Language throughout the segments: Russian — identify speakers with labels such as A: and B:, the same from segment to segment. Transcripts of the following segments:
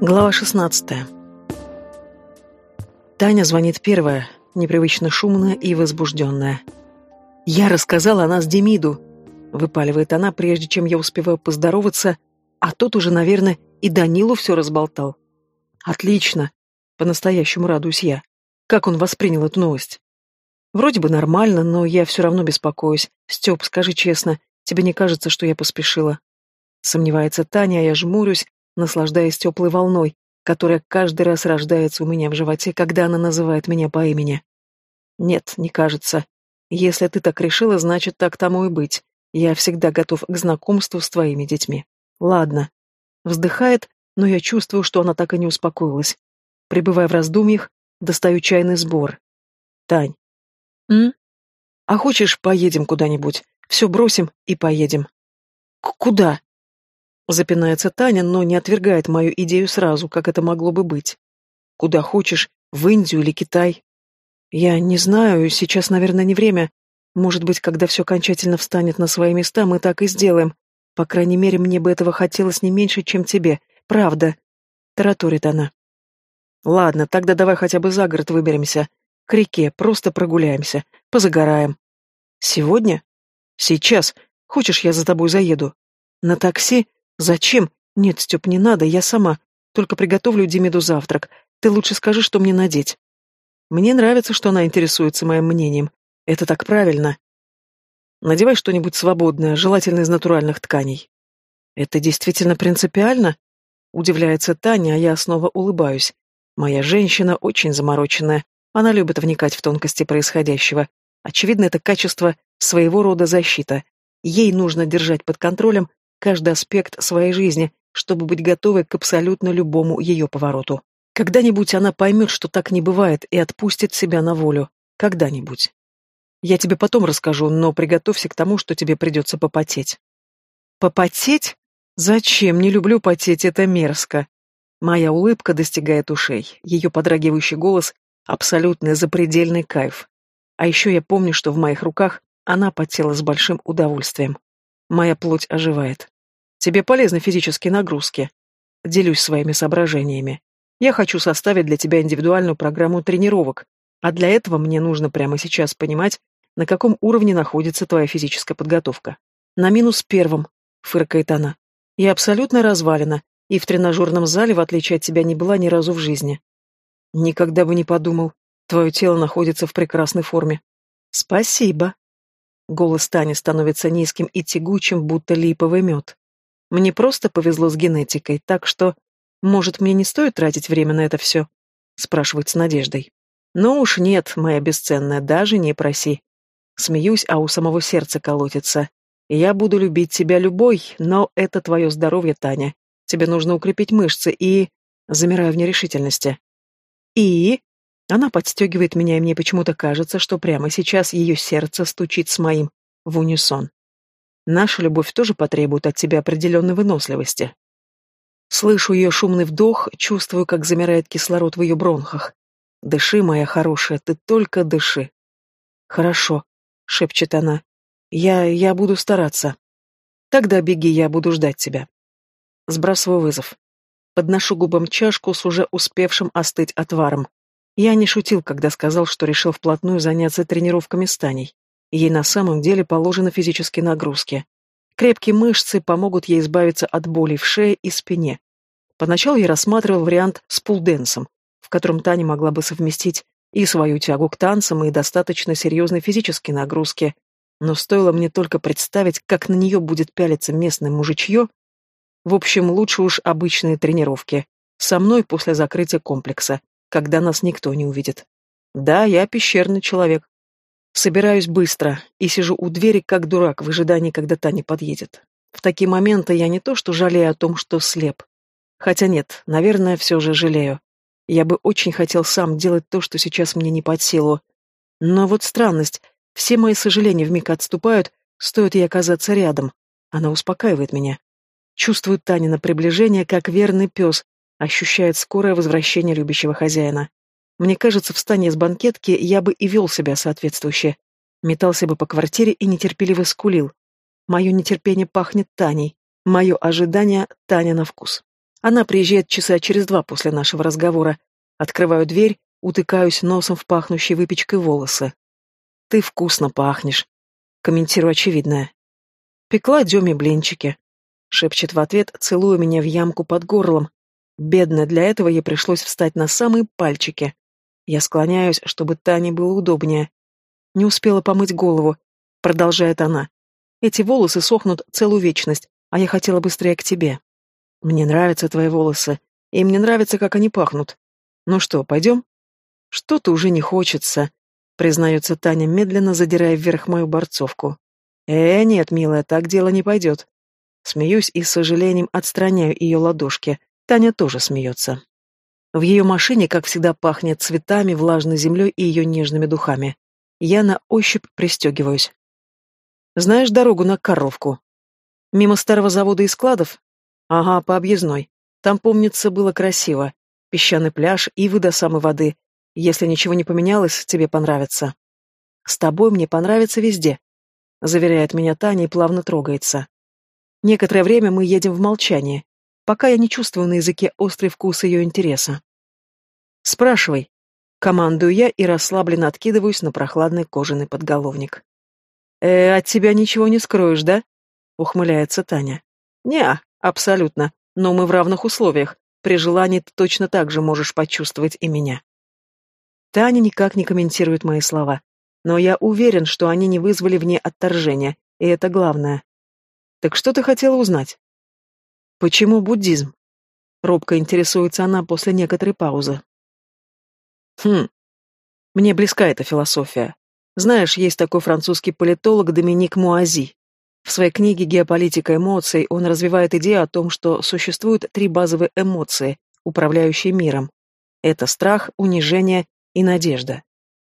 A: Глава 16. Таня звонит первая, непривычно шумная и возбужденная. «Я рассказала о нас Демиду», — выпаливает она, прежде чем я успеваю поздороваться, а тот уже, наверное, и Данилу все разболтал. «Отлично», — по-настоящему радуюсь я. Как он воспринял эту новость? Вроде бы нормально, но я все равно беспокоюсь. Степ, скажи честно, тебе не кажется, что я поспешила? Сомневается Таня, а я жмурюсь, наслаждаясь теплой волной, которая каждый раз рождается у меня в животе, когда она называет меня по имени. Нет, не кажется. Если ты так решила, значит, так тому и быть. Я всегда готов к знакомству с твоими детьми. Ладно. Вздыхает, но я чувствую, что она так и не успокоилась. Пребывая в раздумьях, достаю чайный сбор. Тань. М? А хочешь, поедем куда-нибудь? Все бросим и поедем. К куда? Запинается Таня, но не отвергает мою идею сразу, как это могло бы быть. Куда хочешь, в Индию или Китай. Я не знаю, сейчас, наверное, не время. Может быть, когда все окончательно встанет на свои места, мы так и сделаем. По крайней мере, мне бы этого хотелось не меньше, чем тебе. Правда. Тараторит она. Ладно, тогда давай хотя бы за город выберемся. К реке, просто прогуляемся. Позагораем. Сегодня? Сейчас. Хочешь, я за тобой заеду? На такси? «Зачем? Нет, Степ, не надо, я сама. Только приготовлю Демиду завтрак. Ты лучше скажи, что мне надеть». Мне нравится, что она интересуется моим мнением. Это так правильно. Надевай что-нибудь свободное, желательно из натуральных тканей. Это действительно принципиально? Удивляется Таня, а я снова улыбаюсь. Моя женщина очень замороченная. Она любит вникать в тонкости происходящего. Очевидно, это качество своего рода защита. Ей нужно держать под контролем каждый аспект своей жизни, чтобы быть готовой к абсолютно любому ее повороту. Когда-нибудь она поймет, что так не бывает, и отпустит себя на волю. Когда-нибудь. Я тебе потом расскажу, но приготовься к тому, что тебе придется попотеть. Попотеть? Зачем? Не люблю потеть, это мерзко. Моя улыбка достигает ушей, ее подрагивающий голос — абсолютный запредельный кайф. А еще я помню, что в моих руках она потела с большим удовольствием. Моя плоть оживает. Тебе полезны физические нагрузки. Делюсь своими соображениями. Я хочу составить для тебя индивидуальную программу тренировок, а для этого мне нужно прямо сейчас понимать, на каком уровне находится твоя физическая подготовка. На минус первом, фыркает она. Я абсолютно развалена, и в тренажерном зале, в отличие от тебя, не была ни разу в жизни. Никогда бы не подумал. Твое тело находится в прекрасной форме. Спасибо. Голос Тани становится низким и тягучим, будто липовый мед. Мне просто повезло с генетикой, так что, может, мне не стоит тратить время на это все? Спрашивает с надеждой. Ну уж нет, моя бесценная, даже не проси. Смеюсь, а у самого сердца колотится. Я буду любить тебя любой, но это твое здоровье, Таня. Тебе нужно укрепить мышцы и... Замираю в нерешительности. И... Она подстегивает меня, и мне почему-то кажется, что прямо сейчас ее сердце стучит с моим в унисон. Наша любовь тоже потребует от тебя определенной выносливости. Слышу ее шумный вдох, чувствую, как замирает кислород в ее бронхах. Дыши, моя хорошая, ты только дыши. Хорошо, шепчет она. Я... я буду стараться. Тогда беги, я буду ждать тебя. Сбрасываю вызов. Подношу губам чашку с уже успевшим остыть отваром. Я не шутил, когда сказал, что решил вплотную заняться тренировками с Таней. Ей на самом деле положены физические нагрузки. Крепкие мышцы помогут ей избавиться от боли в шее и спине. Поначалу я рассматривал вариант с пулденсом, в котором Таня могла бы совместить и свою тягу к танцам, и достаточно серьезные физические нагрузки. Но стоило мне только представить, как на нее будет пялиться местное мужичье. В общем, лучше уж обычные тренировки. Со мной после закрытия комплекса, когда нас никто не увидит. Да, я пещерный человек, Собираюсь быстро и сижу у двери, как дурак, в ожидании, когда Таня подъедет. В такие моменты я не то что жалею о том, что слеп. Хотя нет, наверное, все же жалею. Я бы очень хотел сам делать то, что сейчас мне не под силу. Но вот странность. Все мои сожаления вмиг отступают, стоит ей оказаться рядом. Она успокаивает меня. Чувствует Танина приближение, как верный пес, ощущает скорое возвращение любящего хозяина. Мне кажется, в стане с банкетки я бы и вел себя соответствующе. Метался бы по квартире и нетерпеливо скулил. Мое нетерпение пахнет Таней. Мое ожидание — Таня на вкус. Она приезжает часа через два после нашего разговора. Открываю дверь, утыкаюсь носом в пахнущие выпечкой волосы. «Ты вкусно пахнешь», — комментирую очевидное. «Пекла Деме блинчики», — шепчет в ответ, целуя меня в ямку под горлом. Бедно, для этого ей пришлось встать на самые пальчики. Я склоняюсь, чтобы Тане было удобнее. Не успела помыть голову, продолжает она. Эти волосы сохнут целую вечность, а я хотела быстрее к тебе. Мне нравятся твои волосы, и мне нравится, как они пахнут. Ну что, пойдем? Что-то уже не хочется, признается Таня, медленно задирая вверх мою борцовку. Э, нет, милая, так дело не пойдет. Смеюсь и с сожалением отстраняю ее ладошки. Таня тоже смеется. В ее машине, как всегда, пахнет цветами, влажной землей и ее нежными духами. Я на ощупь пристегиваюсь. Знаешь дорогу на Карловку? Мимо старого завода и складов? Ага, по объездной. Там, помнится, было красиво. Песчаный пляж, ивы до самой воды. Если ничего не поменялось, тебе понравится. С тобой мне понравится везде, заверяет меня Таня и плавно трогается. Некоторое время мы едем в молчании, пока я не чувствую на языке острый вкус ее интереса. Спрашивай. Командую я и расслабленно откидываюсь на прохладный кожаный подголовник. «Э, от тебя ничего не скроешь, да?» — ухмыляется Таня. «Не, абсолютно. Но мы в равных условиях. При желании ты точно так же можешь почувствовать и меня». Таня никак не комментирует мои слова. Но я уверен, что они не вызвали в ней отторжения, и это главное. «Так что ты хотела узнать?» «Почему буддизм?» Робко интересуется она после некоторой паузы. Хм. Мне близка эта философия. Знаешь, есть такой французский политолог Доминик Муази. В своей книге «Геополитика эмоций» он развивает идею о том, что существуют три базовые эмоции, управляющие миром. Это страх, унижение и надежда.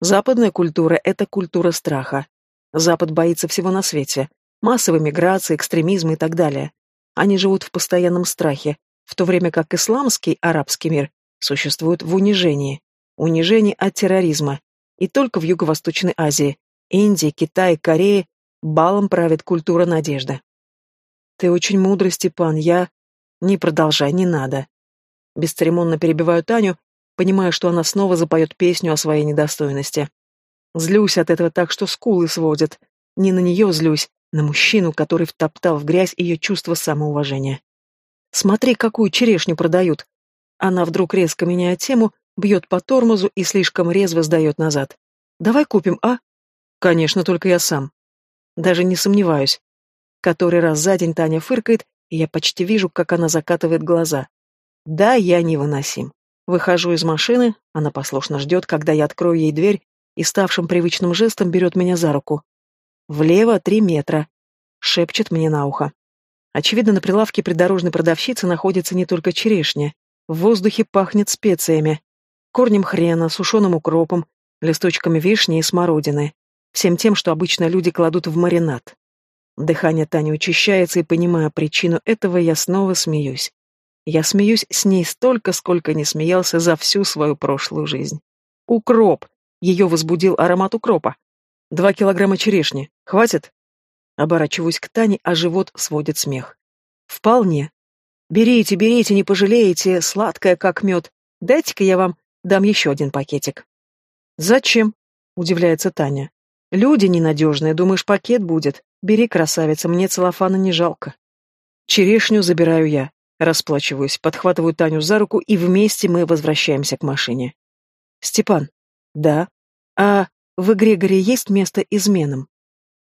A: Западная культура – это культура страха. Запад боится всего на свете. Массовой миграции, экстремизма и так далее. Они живут в постоянном страхе, в то время как исламский арабский мир существует в унижении унижений от терроризма. И только в Юго-Восточной Азии, Индии, Китае, Корее балом правит культура надежды. Ты очень мудрый, Степан, я... Не продолжай, не надо. Бесцеремонно перебиваю Таню, понимая, что она снова запоет песню о своей недостойности. Злюсь от этого так, что скулы сводят. Не на нее злюсь, на мужчину, который втоптал в грязь ее чувство самоуважения. Смотри, какую черешню продают. Она вдруг резко меняет тему, бьет по тормозу и слишком резво сдает назад. «Давай купим, а?» «Конечно, только я сам». Даже не сомневаюсь. Который раз за день Таня фыркает, и я почти вижу, как она закатывает глаза. Да, я невыносим. Выхожу из машины, она послушно ждет, когда я открою ей дверь, и ставшим привычным жестом берет меня за руку. «Влево три метра», — шепчет мне на ухо. Очевидно, на прилавке придорожной продавщицы находится не только черешня. В воздухе пахнет специями корнем хрена, сушеным укропом, листочками вишни и смородины, всем тем, что обычно люди кладут в маринад. Дыхание Тани учащается, и, понимая причину этого, я снова смеюсь. Я смеюсь с ней столько, сколько не смеялся за всю свою прошлую жизнь. Укроп! Ее возбудил аромат укропа. Два килограмма черешни. Хватит? Оборачиваюсь к Тане, а живот сводит смех. Вполне. Берите, берите, не пожалеете, сладкая как мед. Дайте-ка я вам Дам еще один пакетик. Зачем? Удивляется Таня. Люди ненадежные, думаешь, пакет будет? Бери, красавица, мне целлофана не жалко. Черешню забираю я. Расплачиваюсь, подхватываю Таню за руку, и вместе мы возвращаемся к машине. Степан. Да. А в Грегоре есть место изменам?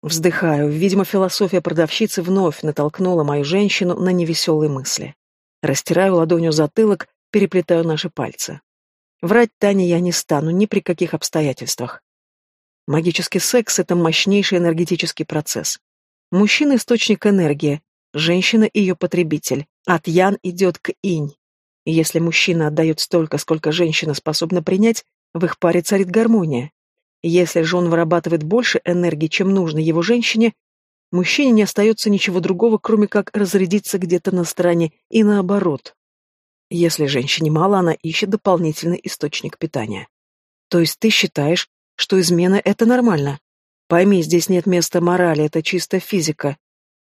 A: Вздыхаю. Видимо, философия продавщицы вновь натолкнула мою женщину на невеселые мысли. Растираю ладонью затылок, переплетаю наши пальцы. Врать Тане я не стану ни при каких обстоятельствах. Магический секс — это мощнейший энергетический процесс. Мужчина — источник энергии, женщина — ее потребитель. От ян идет к инь. И если мужчина отдает столько, сколько женщина способна принять, в их паре царит гармония. Если же он вырабатывает больше энергии, чем нужно его женщине, мужчине не остается ничего другого, кроме как разрядиться где-то на стороне, и наоборот. Если женщине мало, она ищет дополнительный источник питания. То есть ты считаешь, что измена — это нормально? Пойми, здесь нет места морали, это чисто физика.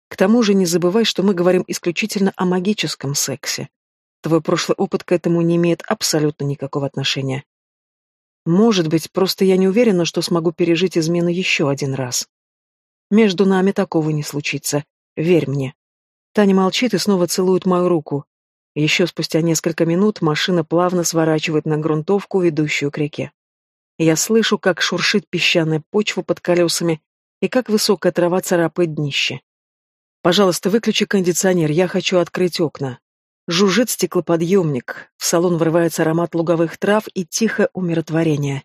A: К тому же не забывай, что мы говорим исключительно о магическом сексе. Твой прошлый опыт к этому не имеет абсолютно никакого отношения. Может быть, просто я не уверена, что смогу пережить измену еще один раз. Между нами такого не случится. Верь мне. Таня молчит и снова целует мою руку. Еще спустя несколько минут машина плавно сворачивает на грунтовку, ведущую к реке. Я слышу, как шуршит песчаная почва под колесами и как высокая трава царапает днище. «Пожалуйста, выключи кондиционер, я хочу открыть окна». Жужжит стеклоподъемник, в салон врывается аромат луговых трав и тихое умиротворение.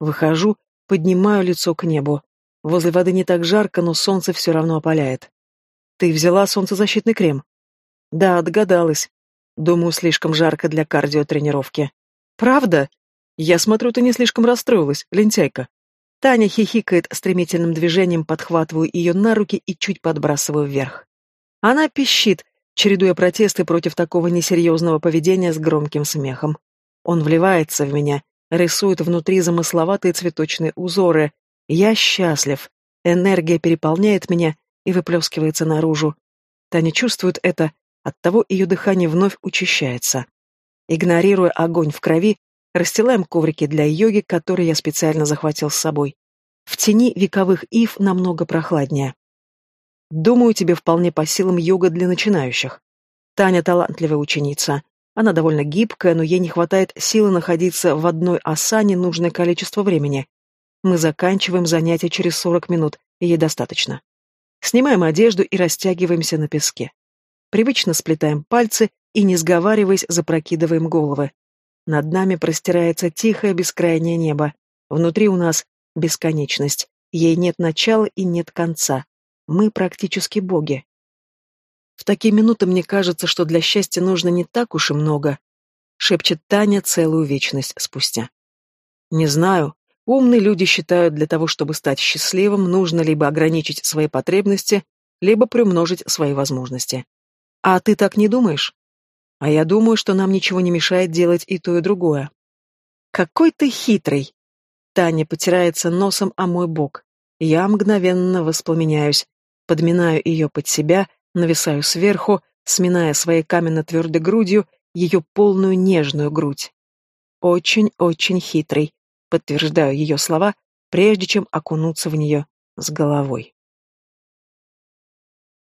A: Выхожу, поднимаю лицо к небу. Возле воды не так жарко, но солнце все равно опаляет. «Ты взяла солнцезащитный крем?» «Да, догадалась. Думаю, слишком жарко для кардиотренировки». «Правда?» «Я смотрю, ты не слишком расстроилась, лентяйка». Таня хихикает стремительным движением, подхватываю ее на руки и чуть подбрасываю вверх. Она пищит, чередуя протесты против такого несерьезного поведения с громким смехом. Он вливается в меня, рисует внутри замысловатые цветочные узоры. Я счастлив. Энергия переполняет меня и выплескивается наружу. Таня чувствует это, оттого ее дыхание вновь учащается. Игнорируя огонь в крови, расстилаем коврики для йоги, которые я специально захватил с собой. В тени вековых ив намного прохладнее. Думаю, тебе вполне по силам йога для начинающих. Таня талантливая ученица. Она довольно гибкая, но ей не хватает силы находиться в одной асане нужное количество времени. Мы заканчиваем занятие через 40 минут, и ей достаточно. Снимаем одежду и растягиваемся на песке. Привычно сплетаем пальцы и, не сговариваясь, запрокидываем головы. Над нами простирается тихое бескрайнее небо. Внутри у нас бесконечность. Ей нет начала и нет конца. Мы практически боги. В такие минуты мне кажется, что для счастья нужно не так уж и много, шепчет Таня целую вечность спустя. Не знаю. Умные люди считают, для того, чтобы стать счастливым, нужно либо ограничить свои потребности, либо приумножить свои возможности. А ты так не думаешь? А я думаю, что нам ничего не мешает делать и то, и другое. Какой ты хитрый! Таня потирается носом о мой бок. Я мгновенно воспламеняюсь подминаю ее под себя, нависаю сверху, сминая своей каменно-твердой грудью ее полную нежную грудь. Очень-очень хитрый, подтверждаю ее слова, прежде чем окунуться в нее с головой.